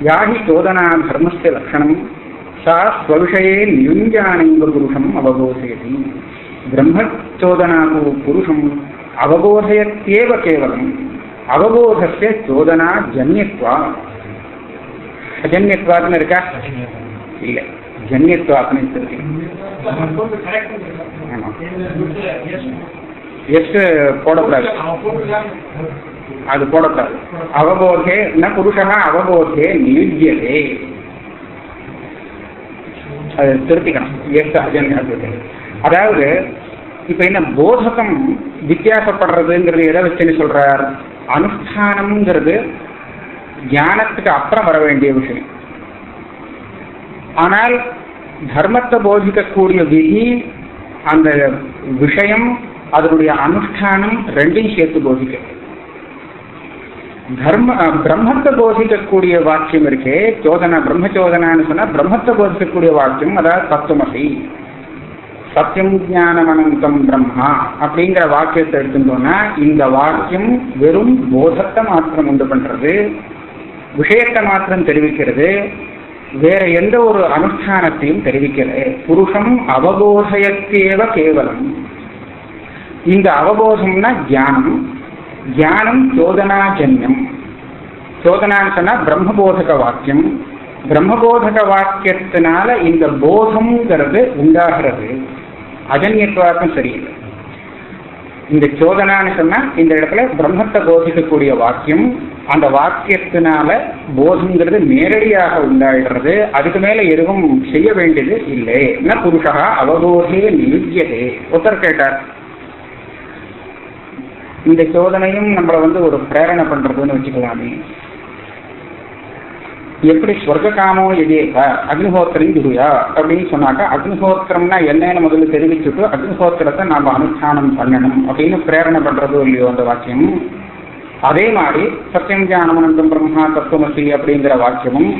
யாகி சோதனா தர்மஸ்ய லட்சணம் சா ஸ்வவிஷயே நியுஞ்சானைவ புருஷம் அவபோதயதி பிரம்மச்சோதனாகு புருஷம் அவபோதயத்யேவ கேவலம் அவபோதஸ்ய சோதனா ஜன்யத்வா அஜன்யத்வாத்னு இருக்கா இல்லை ஜன்யத்வாத்னு இருக்கு ஆமா எஸ் போடக்கூடாது அது போடக்கூடாது. அவபோதே ந புருஷா அவபோதே நியுஜ்யதே. அது திருத்திக்கணும். எஸ் அஜன் அதாவது இப்ப என்ன போதகம் வித்தியாசப்படுறதுங்கிறது எதை வச்சுன்னு சொல்றார்? அனுஷ்டானம்ங்கிறது ஞானத்துக்கு அப்புறம் வர வேண்டிய விஷயம். ஆனால் தர்மத்தை போதிக்கக்கூடிய விதி அந்த விஷயம் அதனுடைய அனுஷ்டானம் ரெண்டையும் சேர்த்து போதிக்கிறது. தர்ம பிரம்மத்தை போதிக்கக்கூடிய வாக்கியம் இருக்கே சோதனா பிரம்மச்சோதனான்னு சொன்னா பிரம்மத்தை போதிக்கக்கூடிய வாக்கியம் அதாவது தத்துவமசி. சத்தியம் ஞானம் அனந்தம் பிரம்மா அப்படிங்கிற வாக்கியத்தை எடுத்துட்டோம்னா இந்த வாக்கியம் வெறும் போதத்தை மாத்திரம் உண்டு பண்றது விஷயத்தை மாத்திரம் தெரிவிக்கிறது வேற எந்த ஒரு அனுஷ்டானத்தையும் தெரிவிக்கிறது புருஷம் அவபோதயத்தேவ கேவலம். இந்த அவபோதம்னா தியானம் தியானம் சோதனாஜன்யம். சோதனான்னு சொன்னா பிரம்மபோதக வாக்கியம். பிரம்மபோதக வாக்கியத்தினால இந்த போதம்ங்கிறது உண்டாகிறது. அஜன்யத்துவாக்கம் சரியில்லை. இந்த சோதனான்னு சொன்னா இந்த இடத்துல பிரம்மத்தை போதிக்கக்கூடிய வாக்கியம். அந்த வாக்கியத்தினால போதங்கிறது நேரடியாக உண்டாயிடுறது. அதுக்கு மேல எதுவும் செய்ய வேண்டியது இல்லை. என்ன புருஷா அவபோதே நியுஜ்யதே ஒருத்தர் கேட்டார் இந்த சோதனையும் நம்மளை வந்து ஒரு பிரேரணை பண்றதுன்னு வச்சுக்கலாமே. எப்படி ஸ்வர்க காமோ எதேக அக்னிஹோத்திரம் குருயா அப்படின்னு சொன்னாக்கா அக்னிஹோத்திரம்னா என்னன்னு முதல்ல தெரிவிச்சுட்டு அக்னிஹோத்திரத்தை நாம் அனுஷ்டானம் பண்ணணும் அப்படின்னு பிரேரணை பண்றதோ இல்லையோ அந்த வாக்கியம். அதே மாதிரி சத்தியம் ஞானமனந்தம் பிரம்மா தத்துவமசி அப்படிங்கிற வாக்கியமும்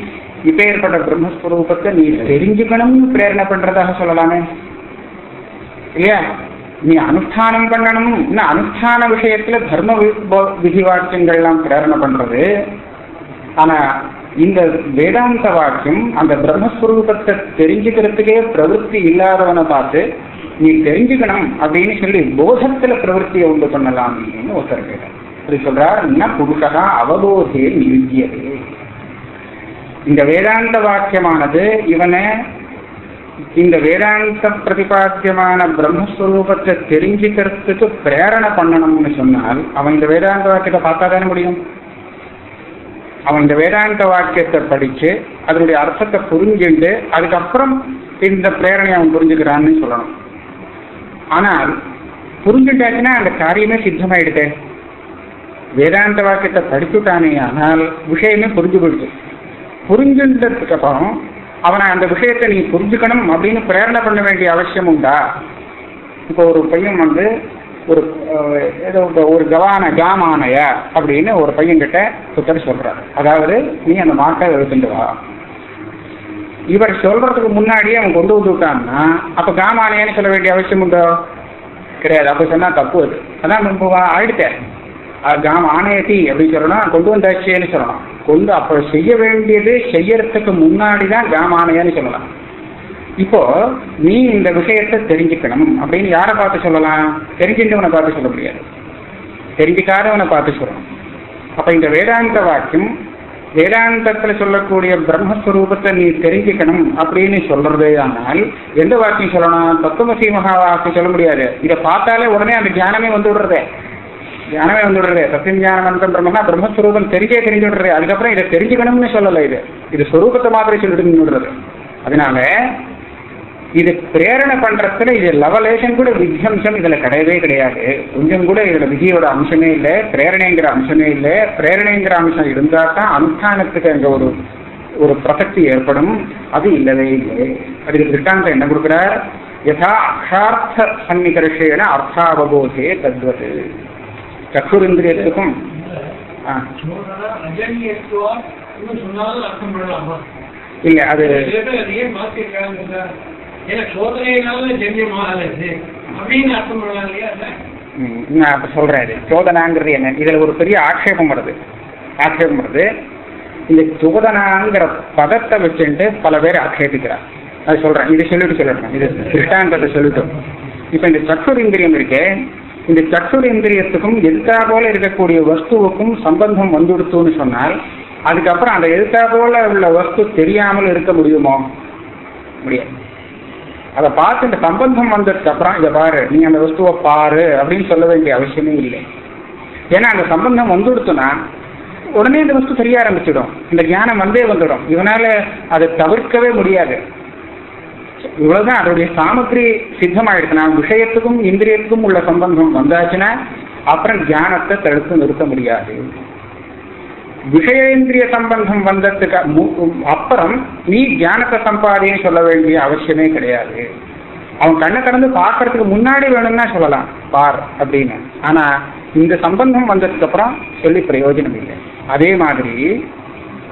இப்பேற்பட்ட பிரம்மஸ்வரூபத்தை நீ தெரிஞ்சுக்கணும்னு பிரேரணை பண்றதாக சொல்லலாமே. இல்லையா? நீ அனுஷ்டானம் பண்ணணும் இன்னும் அனுஷ்டான விஷயத்துல தர்ம விதிவாக்கியங்கள்லாம் விதி வாக்கியங்கள்லாம் பிரேரணை பண்றது ஆனா இந்த வேதாந்த வாக்கியம் அந்த பிரம்மஸ்வரூபத்தை தெரிஞ்சுக்கிறதுக்கே பிரவருத்தி இல்லாதவனை பார்த்து நீ தெரிஞ்சுக்கணும் அப்படின்னு சொல்லி போதத்துல பிரவருத்தியை உண்டு பண்ணலாம் அப்படின்னு ஒருத்தர் கேட்டார் அப்படி சொல்றார் ந புருஷா அவபோதே இந்த வேதாந்த வாக்கியமானது இவனை இந்த வேதாந்த பிரதிபாத்தியமான பிரம்மஸ்வரூபத்தை தெரிஞ்சுக்கிறதுக்கு பிரேரணை பண்ணணும்னு சொன்னால் அவன் இந்த வேதாந்த வாக்கியத்தை பார்த்தா தானே முடியும்? அவன் இந்த வேதாந்த வாக்கியத்தை படிச்சு அதனுடைய அர்த்தத்தை புரிஞ்சுண்டு அதுக்கப்புறம் இந்த பிரேரணையை அவன் புரிஞ்சுக்கிறான்னு சொல்லணும். ஆனால் புரிஞ்சுட்டாச்சுன்னா அந்த காரியமே சித்தமாயிடுதே. வேதாந்த வாக்கியத்தை படிச்சுட்டானே ஆனால் விஷயமே புரிஞ்சு போயிடுது. புரிஞ்சுட்டதுக்கு அப்புறம் அவனை அந்த விஷயத்தை நீ புரிஞ்சுக்கணும் அப்படின்னு பிரேரணை பண்ண வேண்டிய அவசியம் உண்டா? இப்போ ஒரு பையன் வந்து ஒரு ஏதோ ஒரு- ஒரு கவான காமானய அப்படின்னு ஒரு பையன்கிட்ட புத்தர் சொல்றாரு. அதாவது நீ அந்த மாட்டை எடுத்துட்டு வா. இவர் சொல்றதுக்கு முன்னாடியே அவன் கொண்டு வந்து விட்டான்னா அப்ப காமானயன்னு சொல்ல வேண்டிய அவசியம் உண்டோ? கிடையாது. அப்ப சொன்னா தப்பு அது. அதான் ஆயிடுத்தேன் காம் ஆணையத்தி அப்படின்னு சொல்லணும். கொண்டு வந்தாச்சேன்னு சொல்லணும். கொண்டு அப்போ செய்ய வேண்டியது செய்யறதுக்கு முன்னாடி தான் காம் சொல்லலாம். இப்போ நீ இந்த விஷயத்தை தெரிஞ்சுக்கணும் அப்படின்னு யாரை பார்த்து சொல்லலாம்? தெரிஞ்சின்றவனை பார்த்து சொல்ல முடியாது. தெரிஞ்சுக்காதவனை பார்த்து சொல்லணும். அப்போ இந்த வேதாந்த வாக்கியம் வேதாந்தத்தில் சொல்லக்கூடிய பிரம்மஸ்வரூபத்தை நீ தெரிஞ்சுக்கணும் அப்படின்னு சொல்றதே ஆனால் எந்த வாக்கியம் சொல்லணும்? தத்துவமசி மகா வாக்கியம் சொல்ல முடியாது. இதை பார்த்தாலே உடனே அந்த தியானமே வந்து விடுறதே. ஞானமே வந்து விடுறது சத்தியம் ஞானம் பிரம்மனா பிரம்மஸ்வரூபம் தெரிஞ்சே தெரிஞ்சு விடுறது அதுக்கப்புறம் இதை தெரிஞ்சுக்கணும்னு சொல்லலை இது. இது ஸ்வரூபத்தை மாதிரி சொல்லிட்டு விடுறது அதனால இது பிரேரணை பண்றதுல இது லவலேஷன் கூட வித்தியம்சம் இதுல கிடையவே கிடையாது. கொஞ்சம் கூட இதுல விதியோட அம்சமே இல்லை. பிரேரணைங்கிற அம்சமே இல்லை. பிரேரணைங்கிற அம்சம் இருந்தா தான் அனுஷ்டானத்துக்கு அங்க ஒரு ஒரு பிரசக்தி ஏற்படும். அது இல்லவே இல்லை. அதுக்கு திருஷ்டாந்தம் என்ன கொடுக்குறார்? யதா அக்ஷார்த்த சன்னிகர்ஷேன அர்த்தாவபோதே தத்வது. சக்குரிந்திரியத்துக்கும் ஆ, இல்ல அது ம், நான் இப்ப சொல்றேன் இது சோதனாங்கிறது என்ன? இதுல ஒரு பெரிய ஆட்சேபம் வருது. ஆட்சேபம் வருது. இந்த சோதனாங்கிற பதத்தை வச்சுட்டு பல பேர் ஆட்சேபிக்கிறார். அது சொல்றேன். இது சொல்லிட்டு சொல்லிடுறேன் இது திருஷ்டாந்தத்தை சொல்லிட்டோம். இப்ப இந்த சக்குர் இந்திரியம் இருக்கே இந்த சற்றுர் இந்திரியத்துக்கும் எதிர்த்தா போல இருக்கக்கூடிய வஸ்துவுக்கும் சம்பந்தம் வந்துடுத்துன்னு சொன்னால் அதுக்கப்புறம் அந்த எதிர்த்தா போல உள்ள வஸ்து தெரியாமல் இருக்க முடியுமோ? முடியாது. அதை பார்த்து இந்த சம்பந்தம் வந்ததுக்கு அப்புறம் இதை பாரு நீ அந்த வஸ்துவை பாரு அப்படின்னு சொல்ல வேண்டிய அவசியமே இல்லை. ஏன்னா அந்த சம்பந்தம் வந்துடுத்துனா உடனே இந்த வஸ்து தெரிய ஆரம்பிச்சிடும். இந்த ஞானம் வந்தே வந்துடும். இதனால அதை தவிர்க்கவே முடியாது. இவ்வளவுதான். அதோடைய சாமக்கிரி சித்தமாயிடுச்சுன்னா விஷயத்துக்கும் இந்திரியத்துக்கும் உள்ள சம்பந்தம் வந்தாச்சுன்னா அப்புறம் ஞானத்தை தடுத்து நிறுத்த முடியாது. விஷயேந்திரிய சம்பந்தம் வந்ததுக்கு மு- அப்புறம் நீ ஞானத்தை சம்பாதின்னு சொல்ல வேண்டிய அவசியமே கிடையாது. அவன் கண்ணை கடந்து பார்க்கறதுக்கு முன்னாடி வேணும்னா சொல்லலாம். பார் அப்படின்னு. ஆனா இந்த சம்பந்தம் வந்ததுக்கு அப்புறம் சொல்லி பிரயோஜனம் இல்லை. அதே மாதிரி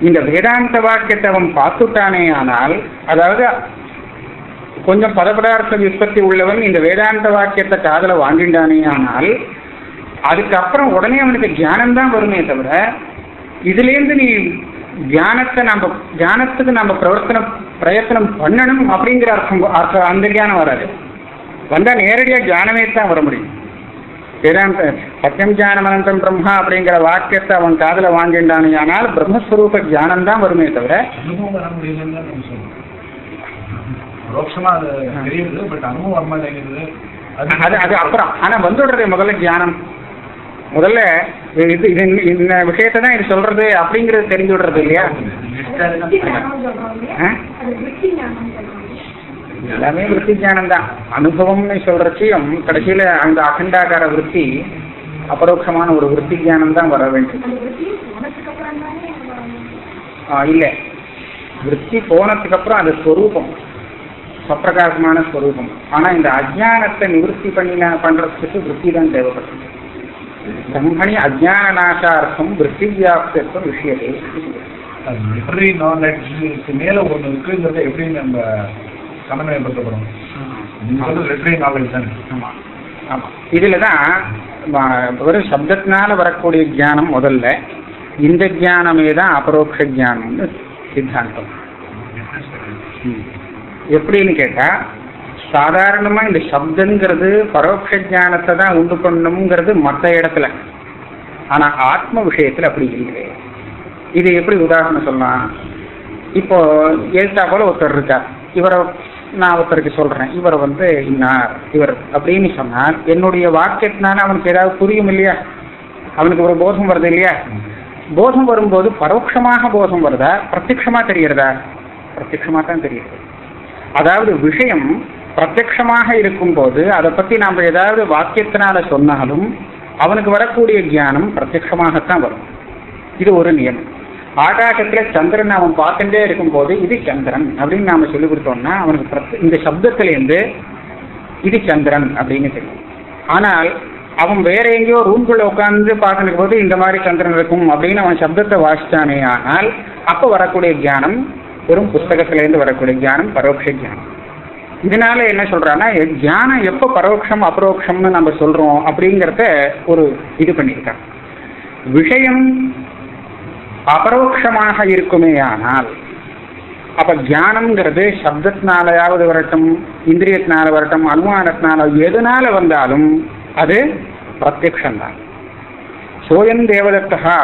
இந்த வேதாந்த வாக்கியத்தை அவன் பார்த்துட்டானே ஆனால் அதாவது கொஞ்சம் பதப்பதார்த்த விற்பத்தி உள்ளவன் இந்த வேதாந்த வாக்கியத்தை காதல வாங்கிட்டானே ஆனால் அதுக்கப்புறம் உடனே அவனுக்கு ஞானம் தான் வருமே தவிர இதுலேருந்து நீ தியானத்தை நம்ம தியானத்துக்கு நம்ம பிரவர்த்தனம் பிரயத்தனம் பண்ணணும் அப்படிங்கிற அர்த்தம் அர்த்தம் அந்த தியானம் வராது. வந்தால் நேரடியாக தியானமே தான் வர முடியும். வேதாந்த சத்தியம் ஞானம் அனந்தம் பிரம்மா அப்படிங்கிற வாக்கியத்தை அவன் காதலை வாங்கிட்டானே ஆனால் பிரம்மஸ்வரூப தியானம் தான் வருமே தவிர ரோட்சமா அது தெரியுது பட் அனுபவம் வர மாட்டேங்குது அது அது அப்புறம். ஆனா வந்துடுறது முதல்ல ஞானம் முதல்ல இது இது இந்த விஷயத்தை தான் இது சொல்றது அப்படிங்கிறது தெரிஞ்சு விடுறது இல்லையா? எல்லாமே விற்பி ஞானம் தான். அனுபவம்னு சொல்றச்சையும் கடைசியில அந்த அகண்டாகார விற்பி அபரோக்ஷமான ஒரு விற்பி ஞானம் தான் வர வேண்டும். ஆ, இல்ல. விற்பி போனதுக்கு அப்புறம் அது ஸ்வரூபம் சப்பிரகாசமான ஸ்வரூபம். ஆனா இந்த அஜ்ஞானத்தை நிவர்த்தி பண்ணின பண்றதுக்கு விற்பி தான் தேவைப்படுது பிரம்மணி அஜ்ஞான நாசார்த்தம் விற்பி வியாப்தத்துவம் விஷயத்தை லிட்டரரி நாலேஜ்க்கு மேல ஒண்ணு இருக்குங்கிறத எப்படி நம்ம சமநிலைப்படுத்தப்படும் நாலேஜ் தானே. ஆமா. ஆமா. இதுல தான் வெறும் சப்தத்தினால வரக்கூடிய ஞானம் முதல்ல இந்த ஞானமே தான் அபரோக்ஷ ஞானம்னு சித்தாந்தம். ம். எப்படின்னு கேட்டா சாதாரணமா இந்த சப்தங்கிறது பரோட்ச ஞானத்தை தான் உண்டு பண்ணணுங்கிறது மற்ற இடத்துல. ஆனா ஆத்ம விஷயத்துல அப்படி இல்லை. இது எப்படி உதாரணம் சொல்லலாம்? இப்போ எழுத்தா போல ஒருத்தர் இருக்கார். இவரை நான் ஒருத்தருக்கு சொல்றேன். இவரை வந்து இன்னார் இவர் அப்படின்னு சொன்னார் என்னுடைய வாக்கியத்தினால அவனுக்கு ஏதாவது புரியும் இல்லையா? அவனுக்கு ஒரு போதம் வருது இல்லையா? போதம் வரும்போது பரோட்சமாக போதம் வருதா? பிரத்யக்ஷமா தெரிகிறதா? பிரத்யக்ஷமா தான் தெரியுது அதாவது விஷயம் பிரத்யமாக இருக்கும்போது அதை பற்றி நாம் ஏதாவது வாக்கியத்தினால சொன்னாலும் அவனுக்கு வரக்கூடிய ஜானம் பிரத்யமாகத்தான் வரும். இது ஒரு நியமம். ஆகாசத்தில் சந்திரன் அவன் பார்த்துட்டே இருக்கும்போது இது சந்திரன் அப்படின்னு நாம் சொல்லி கொடுத்தோம்னா அவனுக்கு இந்த சப்தத்திலேருந்து இது சந்திரன் அப்படின்னு தெரியும். ஆனால் அவன் வேற எங்கேயோ ரூம்குள்ள உட்காந்து பார்த்துட்டு போது இந்த மாதிரி சந்திரன் இருக்கும் அப்படின்னு அவன் சப்தத்தை வாசித்தானே ஆனால் அப்போ வரக்கூடிய ஞானம் வெறும் புஸ்தகத்திலேருந்து வரக்கூடிய ஞானம் பரோட்ச ஞானம். இதனால என்ன சொல்றான்னா ஞானம் எப்போ பரோட்சம் அபரோக்ஷம்னு நம்ம சொல்றோம் அப்படிங்கிறத ஒரு இது பண்ணியிருக்கான் விஷயம் அபரோக்ஷமாக இருக்குமே ஆனால் அப்ப ஞானம்ங்கிறது சப்தத்தினாலையாவது வரட்டும் இந்திரியத்தினால வரட்டும் அனுமானத்தினால எதுனால வந்தாலும் அது பிரத்யக்ஷந்தான். சோயம் தேவதத்தகா.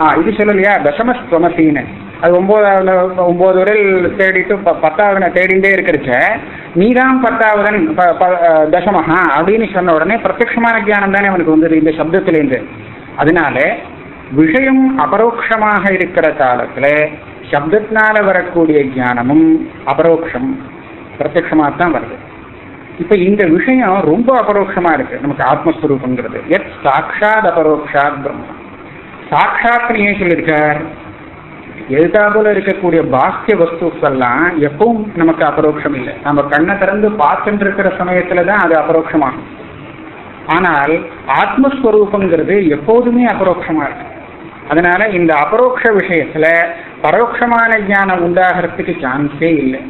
ஆ இது சொல்லலையா? தசமஸ்துவமசீனன். அது ஒன்பதாவது ஒன்பது வரையில் தேடிட்டு ப- பத்தாவது தேடிண்டே இருக்கிறச்ச நீதான் பத்தாவதன் ப- ப- தசமஹா அப்படின்னு சொன்ன உடனே பிரத்யக்ஷமான ஜானம் தானே அவனுக்கு வந்தது இந்த சப்தத்திலேருந்து அதனால விஷயம் அபரோக்ஷமாக இருக்கிற காலத்துல சப்தத்தினால வரக்கூடிய ஜானமும் அபரோக்ஷம் பிரத்யக்ஷமாக தான் வருது. இப்ப இந்த விஷயம் ரொம்ப அபரோக்ஷமா இருக்கு நமக்கு ஆத்மஸ்வரூபங்கிறது. எத் சாட்சாத் அபரோக்ஷாத் பிரம்ம. சாட்சாத்னு ஏன் சொல்லியிருக்கார்? எழுதாபோல இருக்கக்கூடிய பாக்கிய வஸ்துக்கெல்லாம் எப்பவும் நமக்கு அபரோக்ஷம் இல்லை நம்ம கண்ணை திறந்து பார்த்துட்டு இருக்கிற சமயத்துல தான் அது அபரோக்ஷமாகும். ஆனால் ஆத்மஸ்வரூபங்கிறது எப்போதுமே அபரோக்ஷமா இருக்கு. அதனால இந்த அபரோக்ஷ விஷயத்துல பரோட்சமான ஞானம் உண்டாகிறதுக்கு சான்ஸே இல்லை.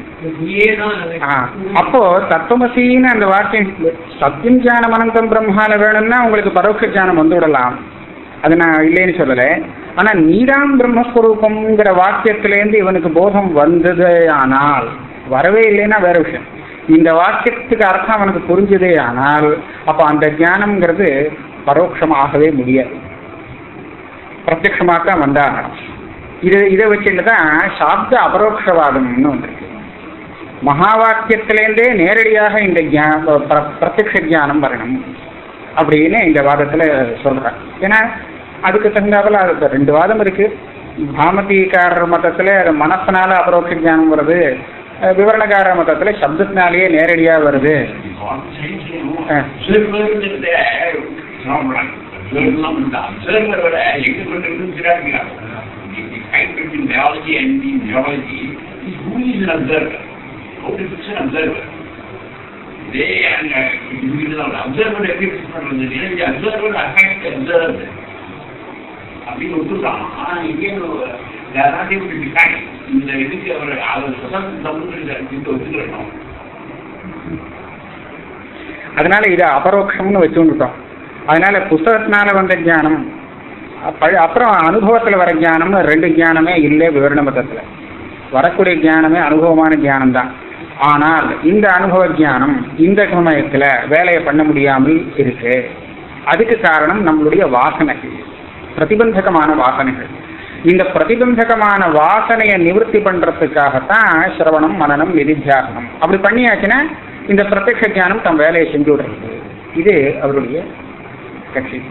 அப்போ தத்துவமசின்னு அந்த வாக்கியம் சத்தியம் ஞானம் அனந்தம் பிரம்மால வேணும்னா உங்களுக்கு பரோட்ச ஞானம் வந்து விடலாம் அது நான் இல்லைன்னு சொல்லலை. ஆனா நீதான் பிரம்மஸ்வரூபம்ங்கிற வாக்கியத்திலேருந்து இவனுக்கு போதம் வந்தது ஆனால் வரவே இல்லைன்னா வேற விஷயம். இந்த வாக்கியத்துக்கு அர்த்தம் அவனுக்கு புரிஞ்சதே ஆனால் அப்ப அந்த ஜானம்ங்கிறது பரோட்சமாகவே முடியாது. பிரத்யமாக தான் வந்தாகணும். இது இதை வச்சுட்டு தான் சாப்த அபரோக்ஷவாதம்னு வந்திருக்கு. மகா வாக்கியத்திலேருந்தே நேரடியாக இந்த ஞா- பிரத்யக்ஷ ஞானம் வரணும் அப்படின்னு இந்த வாதத்துல சொல்றாங்க. ஏன்னா அதுக்கு தகுந்தாப்பில் அது ரெண்டு வாதம் இருக்குது பாமதிக்காரர் மதத்தில் அது மனசனால அபரோட்ச ஜானம் வருது விவரணக்கார மதத்தில் சப்தத்தினாலேயே நேரடியாக வருது They and uh, you know, observer, observer, affect observer. அப்படின்னு ஆனா இங்கே இப்படி இந்த இதுக்கு அவர் அவர் அதனால இது அபரோக்ஷம்னு வச்சுட்டோம் அதனால புஸ்தகத்தினால வந்த ஞானம் அப்புறம் அனுபவத்துல வர ஞானம் ரெண்டு ஞானமே இல்லை விவரண மதத்துல. வரக்கூடிய ஞானமே அனுபவமான ஞானம் தான் ஆனால் இந்த அனுபவ ஞானம் இந்த சமயத்துல வேலையை பண்ண முடியாமல் இருக்கு. அதுக்கு காரணம் நம்மளுடைய வாசனை. பிரதிபந்தகமான வாசனைகள். இந்த பிரதிபந்தகமான வாசனையை நிவர்த்தி பண்றதுக்காகத்தான் சிரவணம் மனனம் நிதித்தியாசனம் அப்படி பண்ணியாச்சுன்னா இந்த பிரத்யக்ஷ ஞானம் தம் வேலையை செஞ்சு விடுறது. இது அவருடைய கட்சி.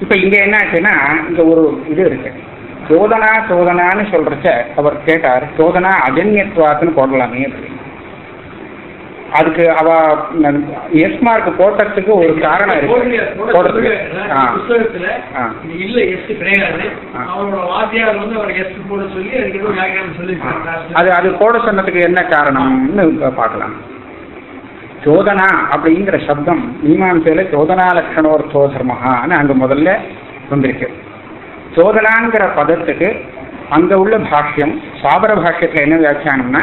இப்ப இங்க என்ன ஆச்சுன்னா இங்க ஒரு இது இருக்கு. சோதனா சோதனான்னு சொல்றச்ச அவர் கேட்டார் சோதனா அஜன்யத்வாத்துன்னு போடலாமே அப்படி அதுக்கு அவ எஸ் மார்க் போட்டதுக்கு ஒரு காரணம் இருக்கு. இது இல்ல எஸ் கிடையாது. ஆ. அவரோட வாத்தியார் வந்து அவர் எஸ் போட சொல்லி அதுக்கு ஏதோ வியாக்கியானம் சொல்லி அது அது போட சொன்னதுக்கு என்ன காரணம்னு பார்க்கலாம். சோதனா அப்படிங்கிற சப்தம் மீமாம்சையில சோதனா லட்சணோர்த்தோ தர்மஹான்னு அங்க முதல்ல வந்திருக்கு. சோதனாங்கிற பதத்துக்கு அங்க உள்ள பாஷ்யம் சாபர பாஷ்யத்துல என்ன வியாக்கியானம்னா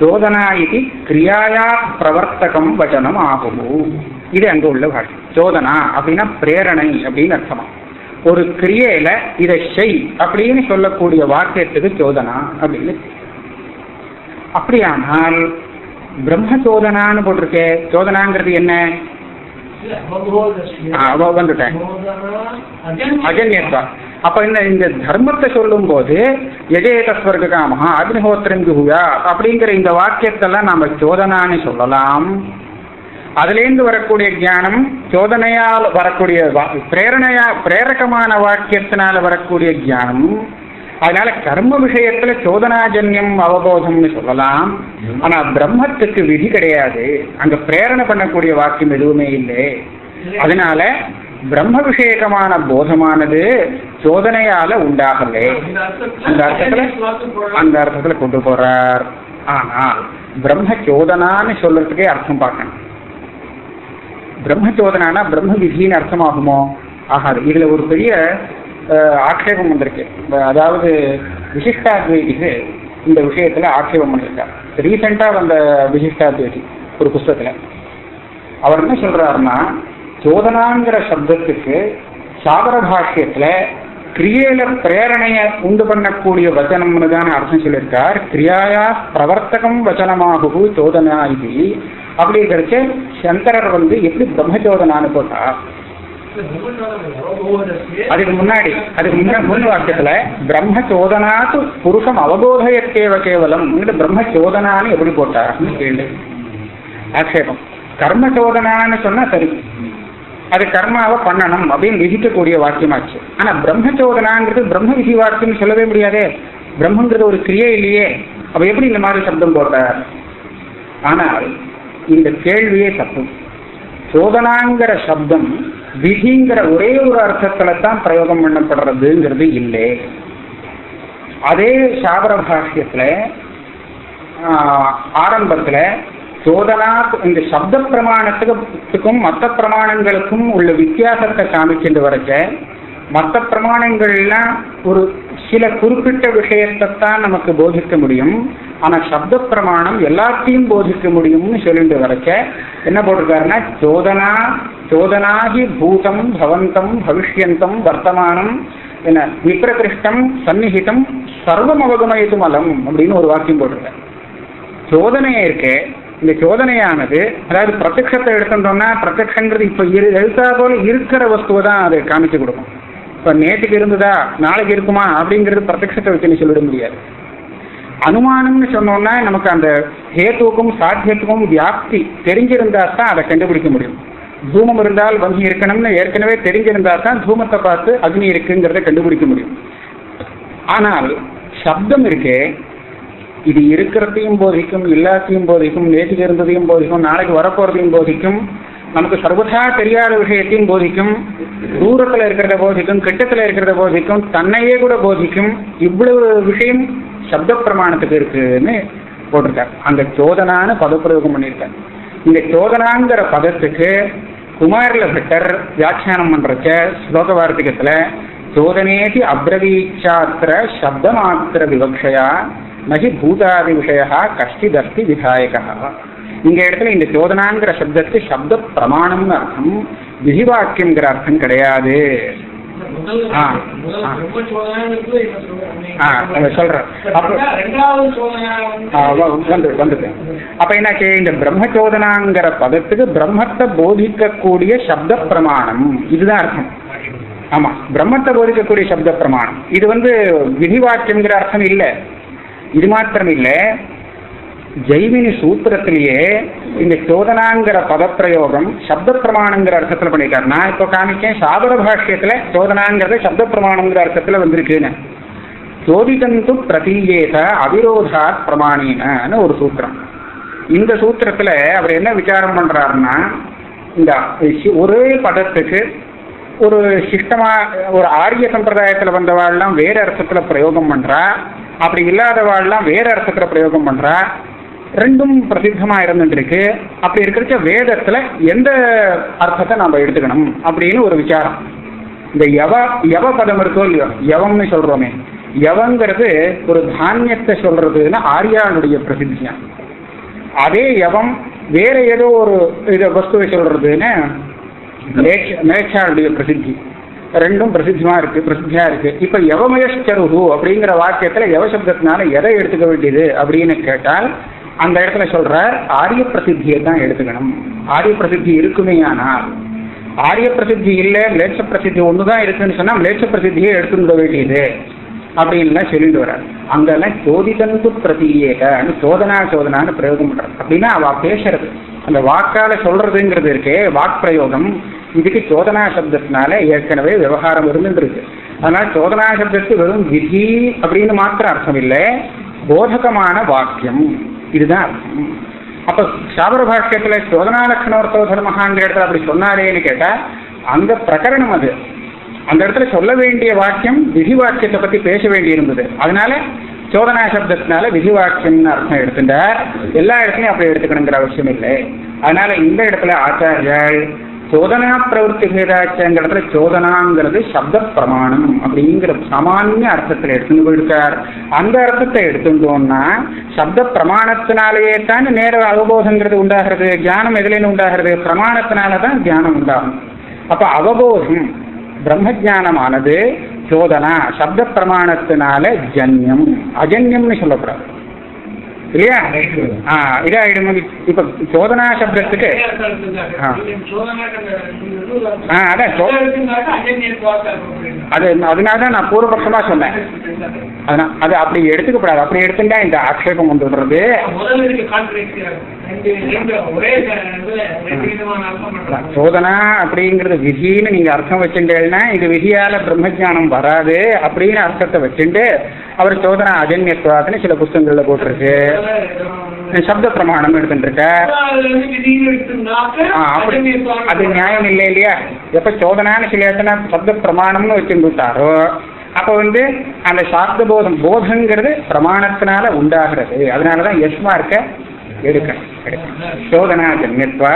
சோதனா இது கிரியாயா பிரவர்த்தகம் வச்சனம் ஆகுமோ இது அங்க உள்ள பாஷ்யம் சோதனா அப்படின்னா பிரேரணை அப்படின்னு அர்த்தமா. ஒரு கிரியையில இதை செய் அப்படின்னு சொல்லக்கூடிய வாக்கியத்துக்கு சோதனா அப்படின்னு அப்படியானால் பிரம்ம சோதனான்னு போட்டிருக்கே. சோதனாங்கிறது என்ன? வந்துட்டேன். அஜன்யத்வா அப்ப இந்த இந்த தர்மத்தை சொல்லும் போது எஜேதஸ்வர்க காமஹா அக்னிஹோத்திரம் குஹுயா அப்படிங்கிற இந்த வாக்கியத்தெல்லாம் நாம சோதனான்னு சொல்லலாம். அதுலேருந்து வரக்கூடிய ஞானம் சோதனையால் வரக்கூடிய வா- பிரேரணையா பிரேரகமான வாக்கியத்தினால வரக்கூடிய ஞானம் அதனால கர்ம விஷயத்துல சோதனாஜன்யம் அவபோதம்னு சொல்லலாம். ஆனா பிரம்மத்துக்கு விதி கிடையாது. அங்க பிரேரணை பண்ணக்கூடிய வாக்கியம் எதுவுமே இல்லை. அதனால பிரம்ம விஷயகமான போதமானது சோதனையால உண்டாகலே அந்த அர்த்தத்துல அந்த அர்த்தத்துல கொண்டு போறார். ஆனால் பிரம்ம சோதனான்னு சொல்றதுக்கே அர்த்தம் பார்க்கணும். பிரம்ம சோதனானா பிரம்ம விதின்னு அர்த்தமாகுமோ? ஆகாது. இதுல ஒரு பெரிய ஆட்சேபம் வந்திருக்கு. அதாவது விசிஷ்டாத்வைதிக்கு இந்த விஷயத்துல ஆட்சேபம் பண்ணியிருக்கார் ரீசெண்டா வந்த விசிஷ்டாத்வைதி ஒரு புஸ்தகத்துல அவர் என்ன சொல்றாருன்னா சோதனாங்கிற சப்தத்துக்கு சாகர பாஷ்யத்துல கிரியையில பிரேரணைய உண்டு பண்ணக்கூடிய வச்சனம்னு தானே அர்த்தம் சொல்லியிருக்கார். கிரியாயா பிரவர்த்தகம் வச்சனமாகு சோதனா இது. அப்படிங்கிறச்சு சங்கரர் வந்து எப்படி பிரம்மச்சோதனான்னு போட்டார் அதுக்கு முன்னாடி அதுக்கு முன்ன முன் வாக்கியத்துல பிரம்ம சோதனாத்து புருஷம் அவபோதயத்தேவ கேவலம். பிரம்ம சோதனான்னு எப்படி போட்டார்னு கேள்வி ஆக்ஷேபம் கர்ம சோதனான்னு சொன்னா சரி. அது கர்மாவை பண்ணணும் அப்படின்னு விதிக்கக்கூடிய வாக்கியமாச்சு. ஆனா பிரம்ம சோதனாங்கிறது பிரம்ம விதி வாக்கியம் சொல்லவே முடியாதே. பிரம்மங்கிறது ஒரு கிரியை இல்லையே. அப்ப எப்படி இந்த மாதிரி சப்தம் போடுறார்? ஆனால் இந்த கேள்வியே தப்பு சோதனாங்கிற சப்தம் விதிங்கிற ஒரே ஒரு அர்த்தத்துல தான் பிரயோகம் பண்ணப்படுறதுங்கிறது இல்லை. அதே சாபர பாஷ்யத்துல ஆரம்பத்துல சோதனா இந்த சப்த பிரமாணத்துக்கும் மற்ற பிரமாணங்களுக்கும் உள்ள வித்தியாசத்தை காமிச்சுட்டு வரைக்க மற்ற பிரமாணங்கள்லாம் ஒரு சில குறிப்பிட்ட விஷயத்தை தான் நமக்கு போதிக்க முடியும். ஆனால் சப்த பிரமாணம் எல்லாத்தையும் போதிக்க முடியும்னு சொல்லிட்டு வரைக்க என்ன போட்டிருக்காருன்னா சோதனா சோதனாகி பூதம் பவந்தம் பவிஷ்யந்தம் வர்த்தமானம் என்ன விப்ரகிருஷ்டம் சந்நிகிதம் சர்வம் அவகமயது அலம் அப்படின்னு ஒரு வாக்கியம் போட்டிருக்கேன் சோதனையே இருக்கு. இந்த சோதனையானது அதாவது பிரத்யத்தை எடுத்துட்டோம்னா பிரத்யங்கிறது இப்போ இரு எழுத்தா போல இருக்கிற வஸ்துவை தான் அதை காமிச்சு கொடுக்கும். இப்போ நேற்றுக்கு இருந்ததா நாளைக்கு இருக்குமா அப்படிங்கிறது பிரத்யத்தை வச்சு சொல்லிட முடியாது. அனுமானம்னு சொன்னோம்னா நமக்கு அந்த ஹேத்துவுக்கும் சாத்தியத்துக்கும் வியாப்தி தெரிஞ்சிருந்தா தான் அதை கண்டுபிடிக்க முடியும். தூமம் இருந்தால் வங்கி இருக்கணும்னு ஏற்கனவே தெரிஞ்சிருந்தா தான் தூமத்தை பார்த்து அக்னி இருக்குங்கிறத கண்டுபிடிக்க முடியும். ஆனால் சப்தம் இருக்கே இது இருக்கிறதையும் போதிக்கும் இல்லாத்தையும் போதிக்கும் நேற்றுக்கு இருந்ததையும் போதிக்கும் நாளைக்கு வரப்போறதையும் போதிக்கும் நமக்கு சர்வதா தெரியாத விஷயத்தையும் போதிக்கும் தூரத்தில் இருக்கிறத போதிக்கும் கிட்டத்தில் இருக்கிறத போதிக்கும் தன்னையே கூட போதிக்கும் இவ்வளவு விஷயம் சப்த பிரமாணத்துக்கு இருக்குன்னு போட்டிருக்கார். அந்த சோதனான்னு பதப்பிரயோகம் பண்ணியிருக்கார். இந்த சோதனாங்கிற பதத்துக்கு குமாரில பட்டர் வியாக்கியானம் பண்றச்ச ஸ்லோக வார்த்திகத்துல சோதனேதி அப்ரவீச்சாத்திர சப்தமாத்திர விவக்ஷயா நகி பூதாதி விஷயா கஷ்டிதஸ்தி விதாயகா இங்க இடத்துல இந்த சோதனாங்கிற சப்தத்துக்கு சப்த பிரமாணம்னு அர்த்தம். விதிவாக்கியங்கிற அர்த்தம் கிடையாது. பிரம்ம. அப்ப- என்னாச்சு? இந்த பிரம்மச்சோதனாங்கிற பதத்துக்கு பிரம்மத்தை போதிக்கக்கூடிய சப்த பிரமாணம் இதுதான் அர்த்தம். ஆமா. பிரம்மத்தை போதிக்கக்கூடிய சப்த பிரமாணம் இது வந்து விதிவாக்கியங்கிற அர்த்தம் இல்லை. இது மாத்திரம் இல்லை ஜெய்வினி சூத்திரத்திலேயே இந்த சோதனாங்கிற பதப்பிரயோகம் சப்த பிரமாணங்கிற அர்த்தத்தில் பண்ணிட்டார். நான் இப்போ காமிக்கேன் சாதர பாஷ்யத்தில் சோதனாங்கிறது சப்த பிரமாணங்கிற அர்த்தத்தில் வந்திருக்குன்னு. சோதிதந்து பிரதீயேத அவிரோதா பிரமாணினு ஒரு சூத்திரம். இந்த சூத்திரத்தில் அவர் என்ன விசாரம் பண்ணுறாருன்னா இந்த ஒரே பதத்துக்கு ஒரு சிஸ்டமாக ஒரு ஆரிய சம்பிரதாயத்தில் வந்தவாள்லாம் வேறு அர்த்தத்தில் பிரயோகம் பண்ணுறா அப்படி இல்லாதவாள்லாம் வேறு அர்த்தத்தில் பிரயோகம் பண்ணுறா ரெண்டும் பிரசித்தமாக இருந்துட்டு இருக்கு அப்படி இருக்கிறச்ச வேதத்தில் எந்த அர்த்தத்தை நாம் எடுத்துக்கணும் அப்படின்னு ஒரு விசாரம். இந்த யவ யவ பதம் இருக்கோ இல்லையோ யவம்னு சொல்கிறோமே யவங்கிறது ஒரு தானியத்தை சொல்றதுன்னா ஆரியாளுடைய பிரசித்தியம் அதே யவம் வேற ஏதோ ஒரு இதை வஸ்துவை சொல்றதுன்னு மேட்ச- மேட்சாளுடைய பிரசித்தி ரெண்டும் பிரசித்தமா இருக்கு பிரசித்தியா இருக்கு. இப்ப யவமயஸ்கருகு அப்படிங்கிற வாக்கியத்துல யவ சப்தத்தினால எதை எடுத்துக்க வேண்டியது அப்படின்னு கேட்டால் அந்த இடத்துல சொல்ற ஆரிய பிரசித்தியை தான் எடுத்துக்கணும். ஆரிய பிரசித்தி இருக்குமே ஆனால் ஆரிய பிரசித்தி இல்லை லேட்ச பிரசித்தி ஒண்ணுதான் இருக்குன்னு சொன்னா லேட்ச பிரசித்தியை எடுத்துக்க வேண்டியது அப்படின்லாம் சொல்லிட்டு வர்றார். அங்கெல்லாம் சோதிதந்து பிரதியேகன்னு சோதனா சோதனான்னு பிரயோகம் பண்றாரு. அப்படின்னா அவ பேசுறது அந்த வாக்கால சொல்றதுங்கிறது இருக்கே வாக் பிரயோகம் இதுக்கு சோதனா சப்தத்தினால ஏற்கனவே விவகாரம் இருந்துருக்கு அதனால சோதனா சப்தத்துக்கு வெறும் விதி அப்படின்னு மாத்திரம் அர்த்தம் இல்லை போதகமான வாக்கியம். இதுதான் அர்த்தம். அப்ப சாபர பாஷ்யத்துல சோதனா லட்சணோர்த்தோ தர்மஹாங்கிற இடத்துல அப்படி சொன்னாரேன்னு கேட்டா அந்த பிரகரணம் அது. அந்த இடத்துல சொல்ல வேண்டிய வாக்கியம் விதி வாக்கியத்தை பத்தி பேச வேண்டி இருந்தது அதனால சோதனா சப்தத்தினால விதி வாக்கியம்னு அர்த்தம் எடுத்துட்டார். எல்லா இடத்துலையும் அப்படி எடுத்துக்கணுங்கிற அவசியம் இல்லை. அதனால இந்த இடத்துல ஆச்சாரியால் சோதனா பிரவருத்தி சோதனாங்கிறது சப்த பிரமாணம் அப்படிங்கிற சாமானிய அர்த்தத்தில் எடுத்துட்டு போயிருக்கார் அந்த அர்த்தத்தை எடுத்துட்டோம்னா சப்த பிரமாணத்தினாலேயே தான் நேர அவபோதங்கிறது உண்டாகிறது ஞானம் எதுலேன்னு உண்டாகிறது பிரமாணத்தினால தான் ஞானம் உண்டாகும் அப்ப அவபோதம் பிரம்மஜானமானது சோதனா சப்த பிரமாணத்தினால ஜன்யம் அஜன்யம்னு சொல்லக்கூடாது இல்லையா? ஆ இதாயிடும் இப்ப சோதனா சப்தத்துக்கு ஆ. ஆ, அதான் சோ- அது அதனால தான் நான் பூர்வபட்சமா சொன்னேன். அதனால் அது அப்படி எடுத்துக்கப்படாது. அப்படி எடுத்துட்டா இந்த ஆக்ஷேபம் வந்துடுறது சோதனா அப்படிங்கிறது விதின்னு நீங்க அர்த்தம் வச்சுட்டேன்னா இது விதியால பிரம்மஜானம் வராது அப்படின்னு அர்த்தத்தை வச்சுட்டு அவர் சோதனா அஜன்யத்துவாதன்னு சில புத்தகங்கள்ல போட்டிருக்கு. சப்த பிரமாணம் எடுத்துட்டு அப்படி. அது நியாயம் இல்லை இல்லையா? எப்ப சோதனான்னு சில இடத்துல சப்த பிரமாணம்னு வச்சுட்டாரோ அப்ப வந்து அந்த சாப்த போதம் போதங்கிறது பிரமாணத்தினால உண்டாகிறது. அதனாலதான் எஸ்மா இருக்க எடுக்க எடுக்க சோதனா ஜன்யத்வா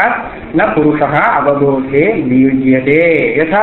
ந புருஷா அவபோதே நியுஜியதே. யதா